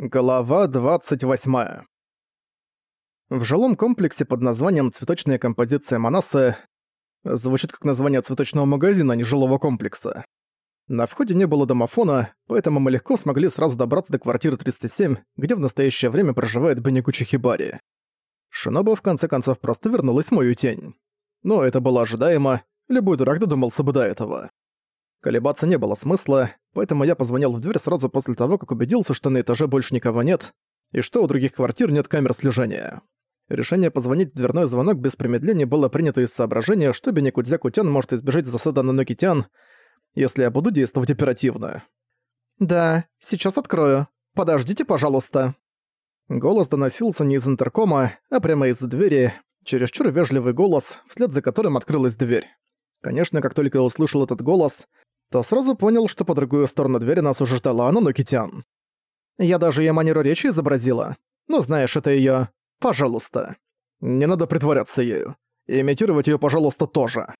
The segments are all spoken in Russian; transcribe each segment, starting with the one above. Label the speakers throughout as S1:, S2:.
S1: Глава 28. В жилом комплексе под названием «Цветочная композиция Манасы» звучит как название цветочного магазина, а не жилого комплекса. На входе не было домофона, поэтому мы легко смогли сразу добраться до квартиры 307, где в настоящее время проживает Бенникучи Хибари. Шиноба в конце концов просто вернулась в мою тень. Но это было ожидаемо, любой дурак додумался бы до этого. Колебаться не было смысла, поэтому я позвонил в дверь сразу после того, как убедился, что на этаже больше никого нет, и что у других квартир нет камер слежения. Решение позвонить в дверной звонок без промедления было принято из соображения, что Бенекудзя-Кутян может избежать засады на Нокитян, если я буду действовать оперативно. «Да, сейчас открою. Подождите, пожалуйста». Голос доносился не из интеркома, а прямо из двери, чересчур вежливый голос, вслед за которым открылась дверь. Конечно, как только я услышал этот голос, то сразу понял, что по другую сторону двери нас уже ждала Ананокитян. Я даже её манеру речи изобразила. Ну, знаешь, это её «пожалуйста». Не надо притворяться ею. И имитировать её «пожалуйста» тоже.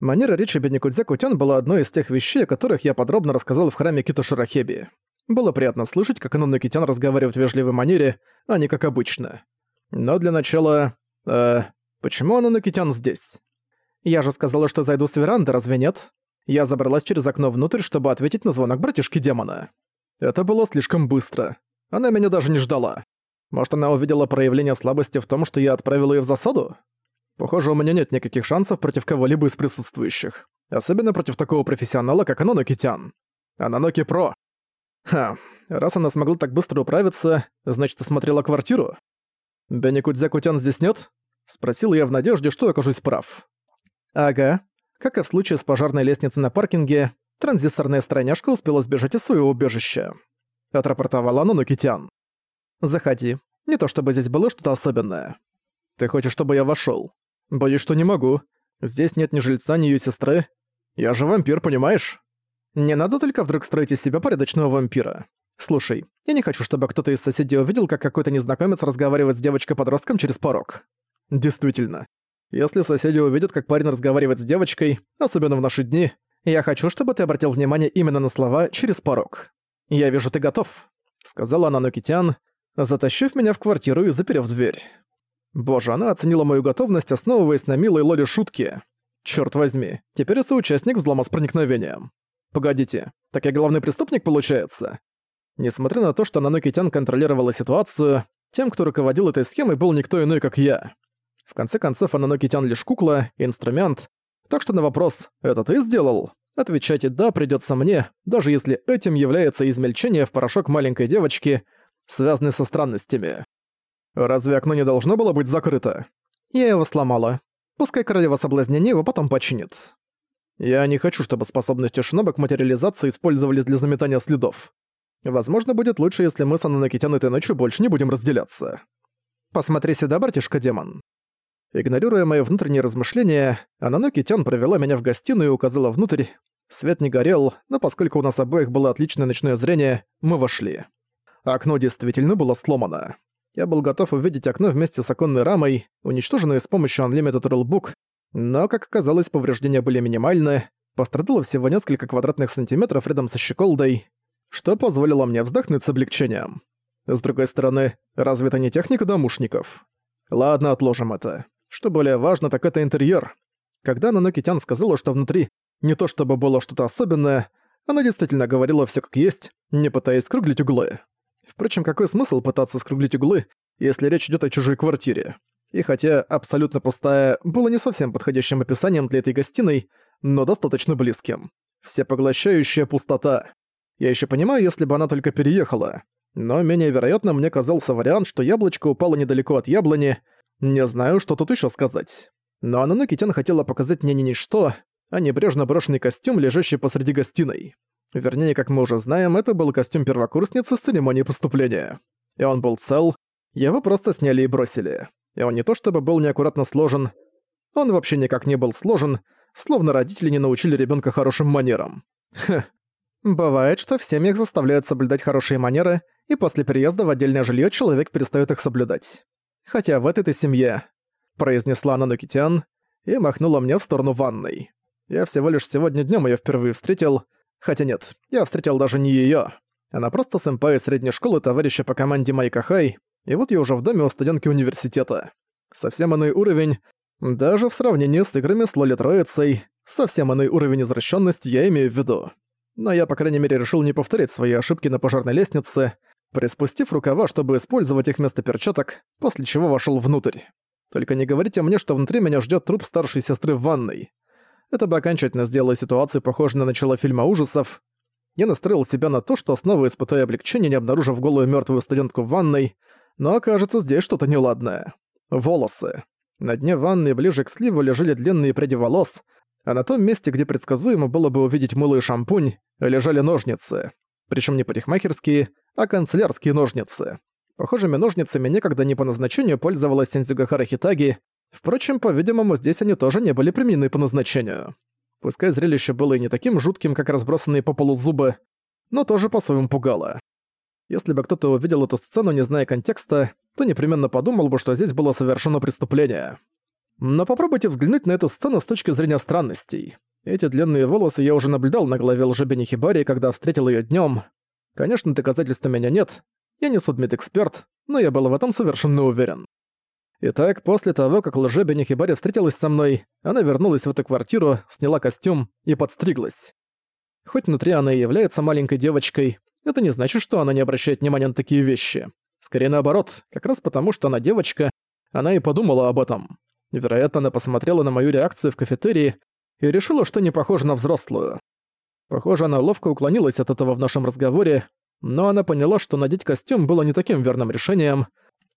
S1: Манера речи Бенникудзя-Кутян была одной из тех вещей, о которых я подробно рассказал в храме Кито Ширахеби. Было приятно слышать, как Ананокитян разговаривает в вежливой манере, а не как обычно. Но для начала... Э, почему Ананокитян здесь? Я же сказала, что зайду с веранды, разве нет? Я забралась через окно внутрь, чтобы ответить на звонок братишки демона. Это было слишком быстро. Она меня даже не ждала. Может, она увидела проявление слабости в том, что я отправил её в засаду? Похоже, у меня нет никаких шансов против кого-либо из присутствующих. Особенно против такого профессионала, как Аноноки Тян. Аноноки Про. Ха, раз она смогла так быстро управиться, значит, осмотрела квартиру? Бенни Кутян здесь нет? Спросил я в надежде, что окажусь прав. Ага, как и в случае с пожарной лестницей на паркинге, транзисторная страняшка успела сбежать из своего убежища. Отрапортовала Нанукитян. «Заходи. Не то чтобы здесь было что-то особенное. Ты хочешь, чтобы я вошёл? Боюсь, что не могу. Здесь нет ни жильца, ни её сестры. Я же вампир, понимаешь? Не надо только вдруг строить из себя порядочного вампира. Слушай, я не хочу, чтобы кто-то из соседей увидел, как какой-то незнакомец разговаривает с девочкой-подростком через порог. Действительно, если соседи увидят, как парень разговаривает с девочкой, особенно в наши дни, я хочу, чтобы ты обратил внимание именно на слова «через порог». «Я вижу, ты готов», — сказала она Нокитян, затащив меня в квартиру и заперев дверь. Боже, она оценила мою готовность, основываясь на милой лоли шутки. Чёрт возьми, теперь я соучастник взлома с проникновением. Погодите, так я главный преступник получается? Несмотря на то, что Нанокитян контролировала ситуацию, тем, кто руководил этой схемой, был никто иной, как я. В конце концов, Ананоки-тян лишь кукла, инструмент. Так что на вопрос «это ты сделал?» отвечать «да» придётся мне, даже если этим является измельчение в порошок маленькой девочки, связанный со странностями. Разве окно не должно было быть закрыто? Я его сломала. Пускай королева соблазнения его потом починит. Я не хочу, чтобы способности Шиноба материализации использовались для заметания следов. Возможно, будет лучше, если мы с Ананокитян этой ночью больше не будем разделяться. Посмотри сюда, братишка-демон. Игнорируя мои внутренние размышления, Ананоки Тян провела меня в гостиную и указала внутрь. Свет не горел, но поскольку у нас обоих было отличное ночное зрение, мы вошли. Окно действительно было сломано. Я был готов увидеть окно вместе с оконной рамой, уничтоженное с помощью Unlimited Rulebook, но, как оказалось, повреждения были минимальны, пострадало всего несколько квадратных сантиметров рядом со щеколдой, что позволило мне вздохнуть с облегчением. С другой стороны, разве это не техника домушников? Ладно, отложим это. Что более важно, так это интерьер. Когда Нанокитян сказала, что внутри не то чтобы было что-то особенное, она действительно говорила все как есть, не пытаясь скруглить углы. Впрочем, какой смысл пытаться скруглить углы, если речь идет о чужой квартире? И хотя абсолютно пустая было не совсем подходящим описанием для этой гостиной, но достаточно близким. Всепоглощающая пустота. Я еще понимаю, если бы она только переехала. Но менее вероятно мне казался вариант, что яблочко упало недалеко от яблони, не знаю, что тут еще сказать. Но Ананокитян хотела показать мне не ничто, а небрежно брошенный костюм, лежащий посреди гостиной. Вернее, как мы уже знаем, это был костюм первокурсницы с церемонии поступления. И он был цел, его просто сняли и бросили. И он не то чтобы был неаккуратно сложен, он вообще никак не был сложен, словно родители не научили ребенка хорошим манерам. Хе. Бывает, что в семьях заставляют соблюдать хорошие манеры, и после переезда в отдельное жилье человек перестает их соблюдать хотя в этой-то семье», — произнесла она Нукитян и махнула мне в сторону ванной. Я всего лишь сегодня днём её впервые встретил, хотя нет, я встретил даже не её, Она просто сэмпай средней школы товарища по команде Майка Хай, и вот я уже в доме у студентки университета. Совсем иной уровень, даже в сравнении с играми с Лоли Троицей, совсем иной уровень извращенности я имею в виду. Но я, по крайней мере, решил не повторять свои ошибки на пожарной лестнице, приспустив рукава, чтобы использовать их вместо перчаток, после чего вошел внутрь. Только не говорите мне, что внутри меня ждет труп старшей сестры в ванной. Это бы окончательно сделало ситуацию похожей на начало фильма ужасов. Я настроил себя на то, что снова испытаю облегчение, не обнаружив голую мертвую студентку в ванной, но окажется здесь что-то неладное. Волосы. На дне ванны ближе к сливу лежали длинные пряди волос, а на том месте, где предсказуемо было бы увидеть мыло и шампунь, лежали ножницы. Причем не парикмахерские, а канцелярские ножницы. Похожими ножницами некогда не по назначению пользовалась Сензюгахара Хитаги, впрочем, по-видимому, здесь они тоже не были применены по назначению. Пускай зрелище было и не таким жутким, как разбросанные по полу зубы, но тоже по-своему пугало. Если бы кто-то увидел эту сцену, не зная контекста, то непременно подумал бы, что здесь было совершено преступление. Но попробуйте взглянуть на эту сцену с точки зрения странностей. Эти длинные волосы я уже наблюдал на голове лжебени Хибари, когда встретил ее днем. Конечно, доказательств у меня нет. Я не судмедэксперт, но я был в этом совершенно уверен. Итак, после того, как лжебени Хибари встретилась со мной, она вернулась в эту квартиру, сняла костюм и подстриглась. Хоть внутри она и является маленькой девочкой, это не значит, что она не обращает внимания на такие вещи. Скорее наоборот, как раз потому, что она девочка, она и подумала об этом. Вероятно, она посмотрела на мою реакцию в кафетерии и решила, что не похожа на взрослую. Похоже, она ловко уклонилась от этого в нашем разговоре, но она поняла, что надеть костюм было не таким верным решением.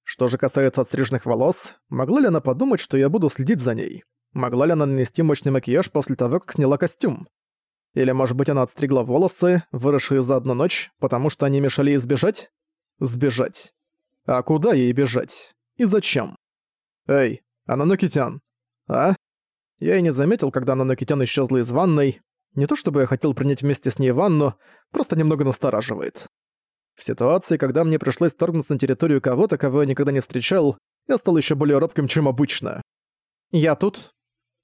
S1: Что же касается отстриженных волос, могла ли она подумать, что я буду следить за ней? Могла ли она нанести мощный макияж после того, как сняла костюм? Или, может быть, она отстригла волосы, выросшие за одну ночь, потому что они мешали ей сбежать? Сбежать. А куда ей бежать? И зачем? Эй, Ананокитян. А? Я и не заметил, когда Ананокитян исчезла из ванной. Не то чтобы я хотел принять вместе с ней ванну, просто немного настораживает. В ситуации, когда мне пришлось торгнуться на территорию кого-то, кого я никогда не встречал, я стал еще более робким, чем обычно. «Я тут».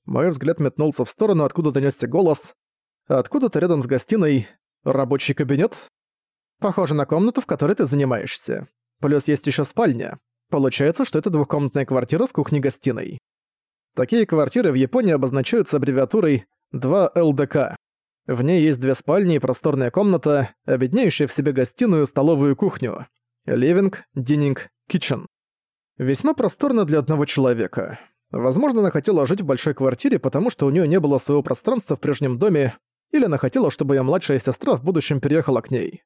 S1: Мой взгляд метнулся в сторону, откуда донесся голос. Откуда-то рядом с гостиной рабочий кабинет. Похоже на комнату, в которой ты занимаешься. Плюс есть еще спальня. Получается, что это двухкомнатная квартира с кухней-гостиной. Такие квартиры в Японии обозначаются аббревиатурой 2ЛДК. В ней есть две спальни и просторная комната, объединяющая в себе гостиную, столовую и кухню. Living, dining, kitchen. Весьма просторно для одного человека. Возможно, она хотела жить в большой квартире, потому что у нее не было своего пространства в прежнем доме, или она хотела, чтобы ее младшая сестра в будущем переехала к ней.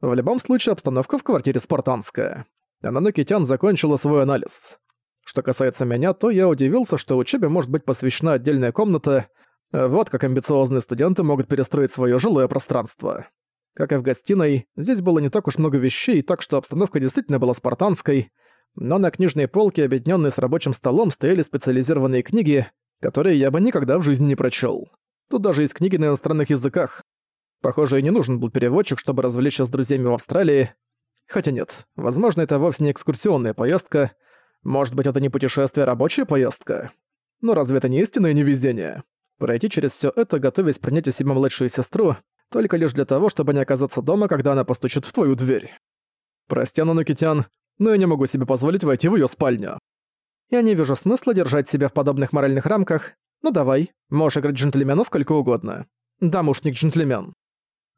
S1: В любом случае, обстановка в квартире спартанская. Она Китян закончила свой анализ. Что касается меня, то я удивился, что учебе может быть посвящена отдельная комната, вот как амбициозные студенты могут перестроить свое жилое пространство. Как и в гостиной, здесь было не так уж много вещей, так что обстановка действительно была спартанской, но на книжной полке, объединенной с рабочим столом, стояли специализированные книги, которые я бы никогда в жизни не прочел. Тут даже есть книги на иностранных языках. Похоже, и не нужен был переводчик, чтобы развлечься с друзьями в Австралии. Хотя нет, возможно, это вовсе не экскурсионная поездка. Может быть, это не путешествие, а рабочая поездка. Но разве это не истинное невезение? Пройти через все это, готовясь принять у себя младшую сестру, только лишь для того, чтобы не оказаться дома, когда она постучит в твою дверь. Прости, Нанукитян, но я не могу себе позволить войти в ее спальню. Я не вижу смысла держать себя в подобных моральных рамках. Ну давай, можешь играть джентльмена сколько угодно. Дамушник-джентльмен.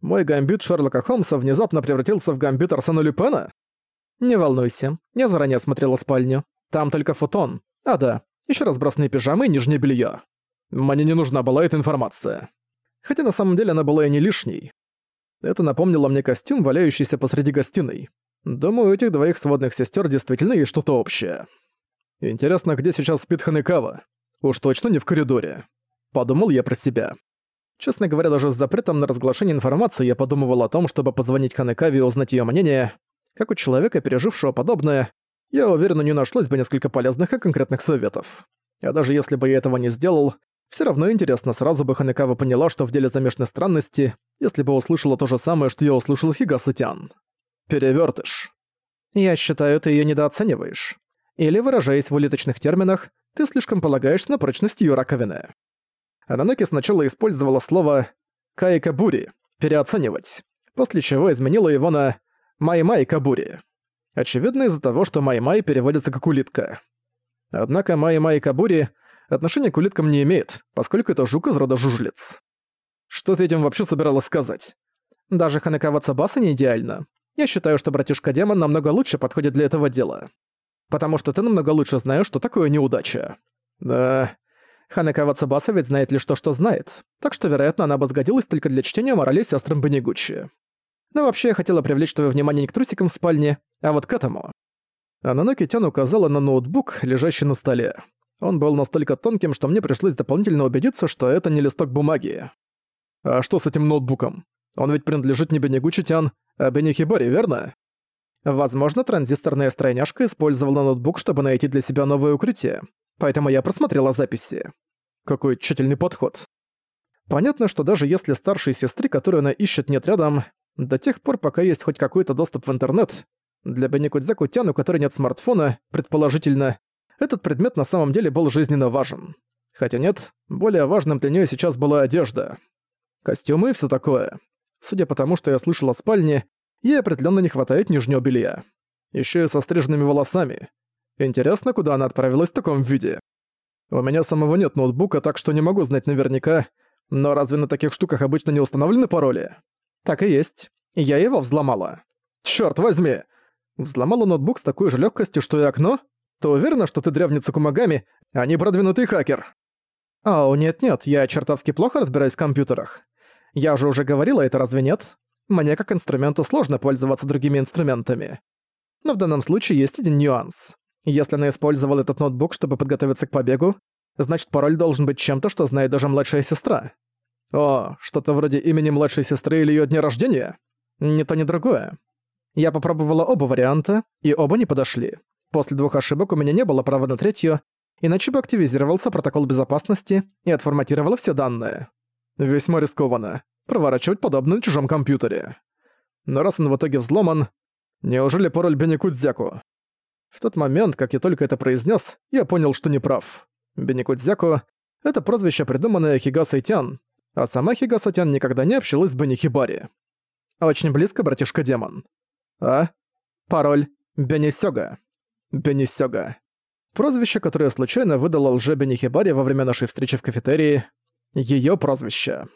S1: Мой гамбит Шерлока Холмса внезапно превратился в гамбит Арсена Люпена? Не волнуйся, я заранее смотрела спальню. Там только футон. А да, еще разбросанные пижамы и нижнее белье. Мне не нужна была эта информация. Хотя на самом деле она была и не лишней. Это напомнило мне костюм, валяющийся посреди гостиной. Думаю, у этих двоих сводных сестер действительно есть что-то общее. Интересно, где сейчас спит Ханекава? Уж точно не в коридоре. Подумал я про себя. Честно говоря, даже с запретом на разглашение информации я подумывал о том, чтобы позвонить Ханекаве и узнать её мнение. Как у человека, пережившего подобное, я уверен, у неё нашлось бы несколько полезных и конкретных советов. А даже если бы я этого не сделал, всё равно интересно, сразу бы Ханекава поняла, что в деле замешаны странности, если бы услышала то же самое, что я услышал Хигасытян. Перевёртыш. Я считаю, ты её недооцениваешь. Или, выражаясь в улиточных терминах, ты слишком полагаешься на прочность её раковины. Ананоки сначала использовала слово «каикабури» — «переоценивать». после чего изменила его на Май-Май Кабури. Очевидно из-за того, что Май-Май переводится как «улитка». Однако Май-Май Кабури отношения к улиткам не имеет, поскольку это жук из рода жужлиц. Что ты этим вообще собиралась сказать? Даже Ханекава Цабаса не идеально. Я считаю, что братишка-демон намного лучше подходит для этого дела. Потому что ты намного лучше знаешь, что такое неудача. Да. Ханекава Цабаса ведь знает лишь то, что знает, так что, вероятно, она бы сгодилась только для чтения морали сестрам Бенегучи. Но вообще я хотела привлечь твое внимание не к трусикам в спальне, а вот к этому. Ананоки Тян указала на ноутбук, лежащий на столе. Он был настолько тонким, что мне пришлось дополнительно убедиться, что это не листок бумаги. А что с этим ноутбуком? Он ведь принадлежит не Бенегучи Тян, а Бенихибори, верно? Возможно, транзисторная стройняшка использовала ноутбук, чтобы найти для себя новое укрытие. Поэтому я просмотрела записи. Какой тщательный подход. Понятно, что даже если старшей сестры, которую она ищет, нет рядом, до тех пор, пока есть хоть какой-то доступ в интернет, для Беникудзяку Тян, у которой нет смартфона, предположительно, этот предмет на самом деле был жизненно важен. Хотя нет, более важным для нее сейчас была одежда. Костюмы и все такое. Судя по тому, что я слышал о спальне, ей определенно не хватает нижнего белья. Еще и со стриженными волосами. Интересно, куда она отправилась в таком виде. У меня самого нет ноутбука, так что не могу знать наверняка, но разве на таких штуках обычно не установлены пароли? Так и есть. Я его взломала. Черт возьми! Взломала ноутбук с такой же легкостью, что и окно? Ты уверена, что ты древница Кумагами, а не продвинутый хакер? О, нет-нет, я чертовски плохо разбираюсь в компьютерах. Я же уже говорила, это разве нет? Мне как инструменту сложно пользоваться другими инструментами. Но в данном случае есть один нюанс. Если она использовала этот ноутбук, чтобы подготовиться к побегу, значит пароль должен быть чем-то, что знает даже младшая сестра. О, что-то вроде имени младшей сестры или её дня рождения? Ни то, ни другое. Я попробовала оба варианта, и оба не подошли. После двух ошибок у меня не было права на третью, иначе бы активизировался протокол безопасности и отформатировало все данные. Весьма рискованно. Проворачивать подобное на чужом компьютере. Но раз он в итоге взломан, неужели пароль Беникудзяку? В тот момент, как я только это произнес, я понял, что не прав. Беникудзяку — это прозвище, придуманное Хигасой Тян, а сама Хигаса-тян никогда не общалась с Бенихибари. Очень близко, братишка-демон. А? Пароль Бенисёга. Бенисёга. Прозвище, которое случайно выдала лже Бенихибари во время нашей встречи в кафетерии. Её прозвище.